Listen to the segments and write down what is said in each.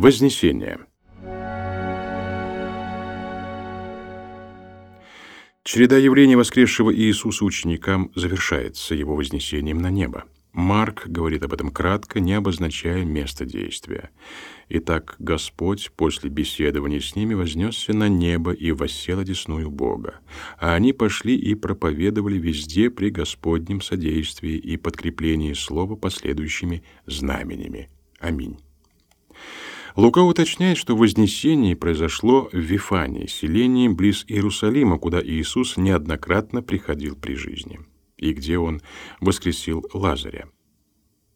Вознесение. Череда явлений воскресшего Иисуса ученикам завершается его вознесением на небо. Марк говорит об этом кратко, не обозначая место действия. Итак, Господь после беседования с ними вознесся на небо и воссел одесную Бога. А они пошли и проповедовали везде при Господнем содействии и подкреплении слова последующими знаменями. Аминь. Лука уточняет, что вознесение произошло в Вифании, селении близ Иерусалима, куда Иисус неоднократно приходил при жизни и где он воскресил Лазаря.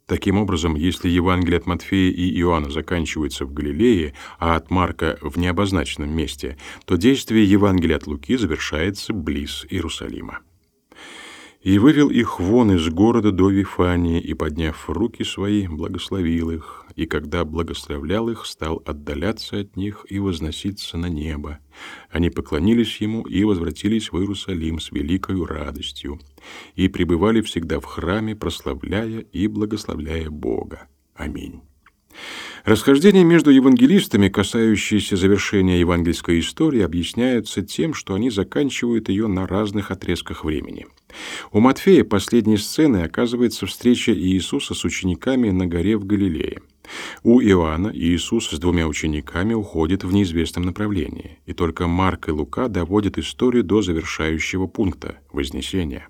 Таким образом, если Евангелие от Матфея и Иоанна заканчивается в Галилее, а от Марка в необозначенном месте, то действие Евангелия от Луки завершается близ Иерусалима. И вывел их вон из города до Вифании, и, подняв руки свои, благословил их, и когда благословлял их, стал отдаляться от них и возноситься на небо. Они поклонились ему и возвратились в Иерусалим с великой радостью, и пребывали всегда в храме, прославляя и благословляя Бога. Аминь. Расхождения между евангелистами, касающиеся завершения евангельской истории, объясняются тем, что они заканчивают ее на разных отрезках времени. У Матфея последней сценой оказывается встреча Иисуса с учениками на горе в Галилее. У Иоанна Иисус с двумя учениками уходит в неизвестном направлении, и только Марк и Лука доводят историю до завершающего пункта — Вознесения.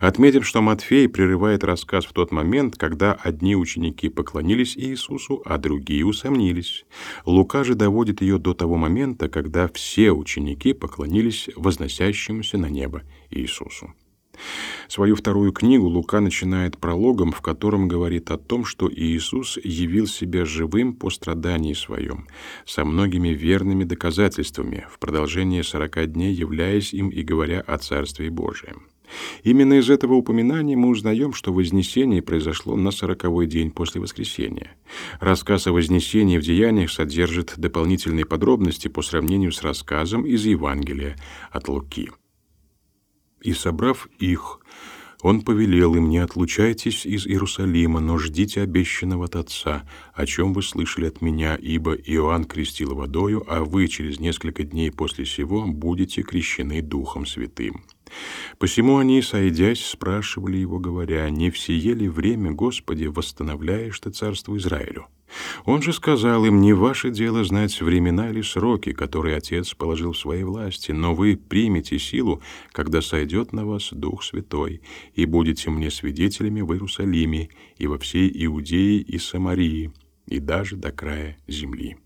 Отметим, что Матфей прерывает рассказ в тот момент, когда одни ученики поклонились Иисусу, а другие усомнились. Лука же доводит ее до того момента, когда все ученики поклонились возносящемуся на небо Иисусу. Свою вторую книгу Лука начинает прологом, в котором говорит о том, что Иисус явил себя живым по страдании своем, со многими верными доказательствами, в продолжение сорока дней являясь им и говоря о Царстве Божием. Именно из этого упоминания мы узнаем, что Вознесение произошло на сороковой день после Воскресения. Рассказ о Вознесении в Деяниях содержит дополнительные подробности по сравнению с рассказом из Евангелия от Луки. «И собрав их, он повелел им, не отлучайтесь из Иерусалима, но ждите обещанного от Отца, о чем вы слышали от меня, ибо Иоанн крестил водою, а вы через несколько дней после сего будете крещены Духом Святым». Посему они, сойдясь, спрашивали его, говоря, «Не все ли время, Господи, восстановляешь ты царство Израилю?» Он же сказал им, «Не ваше дело знать времена или сроки, которые Отец положил в своей власти, но вы примете силу, когда сойдет на вас Дух Святой, и будете мне свидетелями в Иерусалиме и во всей Иудее и Самарии, и даже до края земли».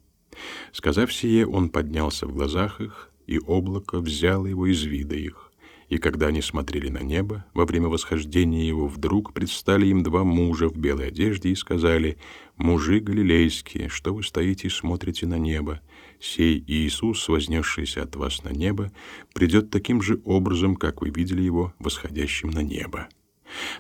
Сказав сие, он поднялся в глазах их, и облако взяло его из вида их. И когда они смотрели на небо, во время восхождения его вдруг предстали им два мужа в белой одежде и сказали, «Мужи галилейские, что вы стоите и смотрите на небо? Сей Иисус, вознесшийся от вас на небо, придет таким же образом, как вы видели его восходящим на небо».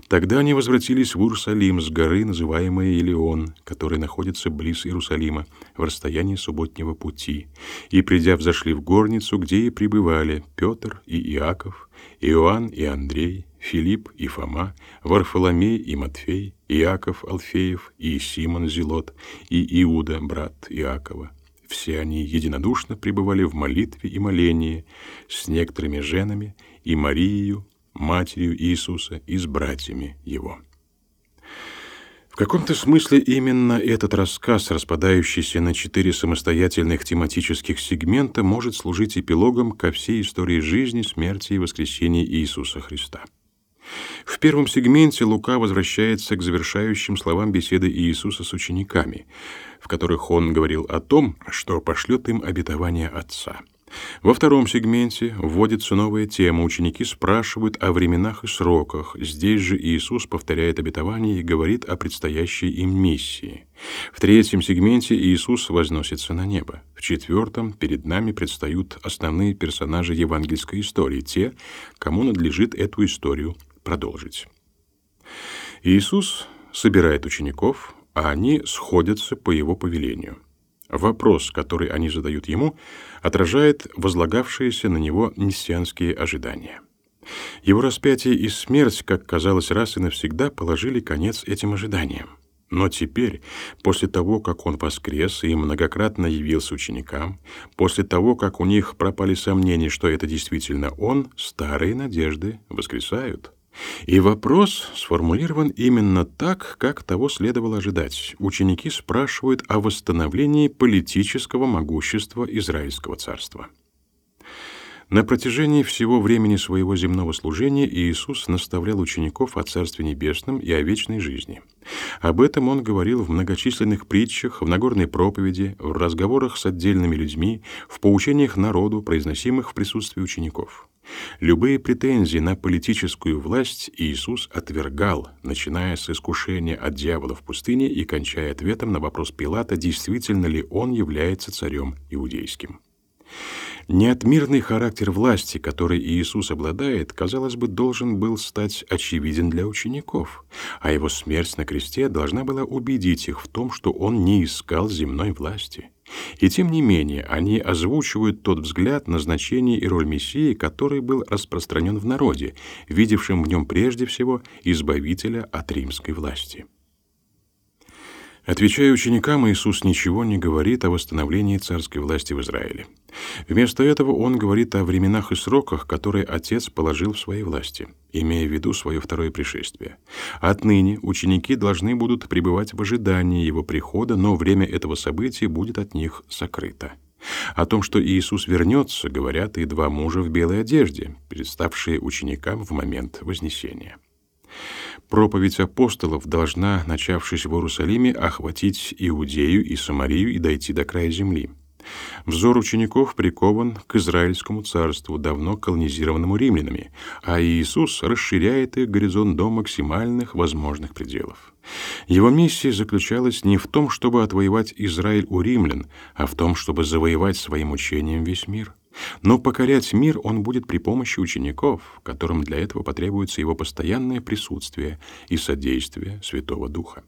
Тогда они возвратились в Иерусалим с горы, называемой Илион, которая находится близ Иерусалима, в расстоянии субботнего пути, и, придя, взошли в горницу, где и пребывали Петр и Иаков, Иоанн и Андрей, Филипп и Фома, Варфоломей и Матфей, Иаков Алфеев и Симон Зелот и Иуда, брат Иакова. Все они единодушно пребывали в молитве и молении с некоторыми женами и Марией, матерью Иисуса и с братьями его. В каком-то смысле именно этот рассказ, распадающийся на четыре самостоятельных тематических сегмента, может служить эпилогом ко всей истории жизни, смерти и воскресения Иисуса Христа. В первом сегменте Лука возвращается к завершающим словам беседы Иисуса с учениками, в которых он говорил о том, что пошлет им обетование Отца — во втором сегменте вводится новая тема. Ученики спрашивают о временах и сроках. Здесь же Иисус повторяет обетование и говорит о предстоящей им миссии. В третьем сегменте Иисус возносится на небо. В четвертом перед нами предстают основные персонажи евангельской истории, те, кому надлежит эту историю продолжить. Иисус собирает учеников, а они сходятся по его повелению – Вопрос, который они задают ему, отражает возлагавшиеся на него мессианские ожидания. Его распятие и смерть, как казалось раз и навсегда, положили конец этим ожиданиям. Но теперь, после того, как он воскрес и многократно явился ученикам, после того, как у них пропали сомнения, что это действительно он, старые надежды воскресают. И вопрос сформулирован именно так, как того следовало ожидать. Ученики спрашивают о восстановлении политического могущества Израильского царства. На протяжении всего времени своего земного служения Иисус наставлял учеников о Царстве Небесном и о вечной жизни. Об этом он говорил в многочисленных притчах, в Нагорной проповеди, в разговорах с отдельными людьми, в поучениях народу, произносимых в присутствии учеников. Любые претензии на политическую власть Иисус отвергал, начиная с искушения от дьявола в пустыне и кончая ответом на вопрос Пилата, действительно ли он является царем иудейским. Неотмирный характер власти, который Иисус обладает, казалось бы, должен был стать очевиден для учеников, а его смерть на кресте должна была убедить их в том, что он не искал земной власти. И тем не менее, они озвучивают тот взгляд на значение и роль Мессии, который был распространен в народе, видевшем в нем прежде всего избавителя от римской власти. Отвечая ученикам, Иисус ничего не говорит о восстановлении царской власти в Израиле. Вместо этого он говорит о временах и сроках, которые Отец положил в своей власти, имея в виду свое второе пришествие. Отныне ученики должны будут пребывать в ожидании его прихода, но время этого события будет от них сокрыто. О том, что Иисус вернется, говорят и два мужа в белой одежде, представшие ученикам в момент Вознесения. Проповедь апостолов должна, начавшись в Иерусалиме, охватить Иудею и Самарию и дойти до края земли. Взор учеников прикован к Израильскому царству, давно колонизированному римлянами, а Иисус расширяет их горизонт до максимальных возможных пределов. Его миссия заключалась не в том, чтобы отвоевать Израиль у римлян, а в том, чтобы завоевать своим учением весь мир. Но покорять мир он будет при помощи учеников, которым для этого потребуется его постоянное присутствие и содействие Святого Духа.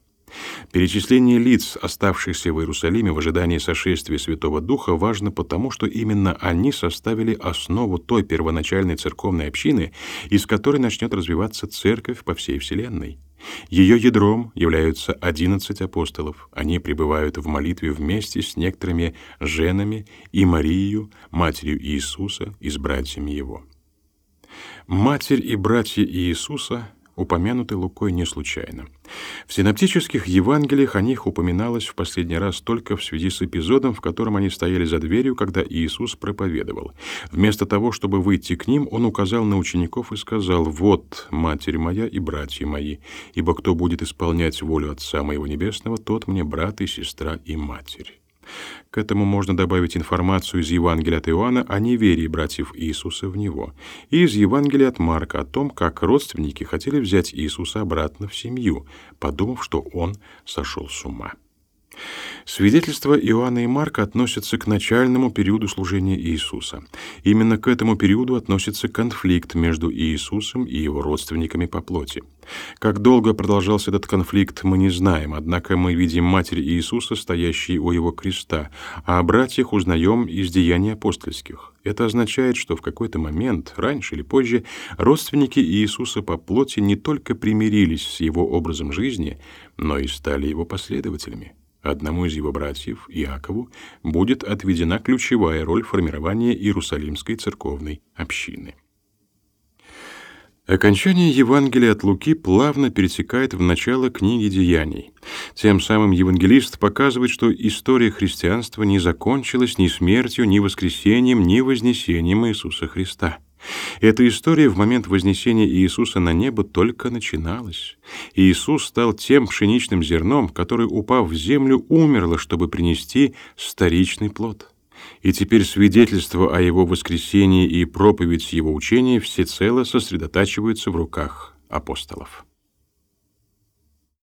Перечисление лиц, оставшихся в Иерусалиме в ожидании сошествия Святого Духа, важно потому, что именно они составили основу той первоначальной церковной общины, из которой начнет развиваться церковь по всей вселенной. Ее ядром являются одиннадцать апостолов. Они пребывают в молитве вместе с некоторыми женами и Марией, матерью Иисуса и с братьями его. Матерь и братья Иисуса упомянуты Лукой не случайно. В синоптических Евангелиях о них упоминалось в последний раз только в связи с эпизодом, в котором они стояли за дверью, когда Иисус проповедовал. Вместо того, чтобы выйти к ним, он указал на учеников и сказал: "Вот матерь моя и братья мои, ибо кто будет исполнять волю Отца моего небесного, тот мне брат и сестра и матерь". К этому можно добавить информацию из Евангелия от Иоанна о неверии братьев Иисуса в него, и из Евангелия от Марка о том, как родственники хотели взять Иисуса обратно в семью, подумав, что он сошел с ума. Свидетельства Иоанна и Марка относятся к начальному периоду служения Иисуса. Именно к этому периоду относится конфликт между Иисусом и его родственниками по плоти. Как долго продолжался этот конфликт, мы не знаем, однако мы видим Матерь Иисуса, стоящей у его креста, а о братьях узнаем из деяний апостольских. Это означает, что в какой-то момент, раньше или позже, родственники Иисуса по плоти не только примирились с его образом жизни, но и стали его последователями. Одному из его братьев, Иакову, будет отведена ключевая роль формирования Иерусалимской церковной общины. Окончание Евангелия от Луки плавно перетекает в начало книги Деяний. Тем самым евангелист показывает, что история христианства не закончилась ни смертью, ни воскресением, ни вознесением Иисуса Христа. Эта история в момент вознесения Иисуса на небо только начиналась. Иисус стал тем пшеничным зерном, который, упав в землю, умерло, чтобы принести вторичный плод. И теперь свидетельство о его воскресении и проповедь его учения всецело сосредотачиваются в руках апостолов.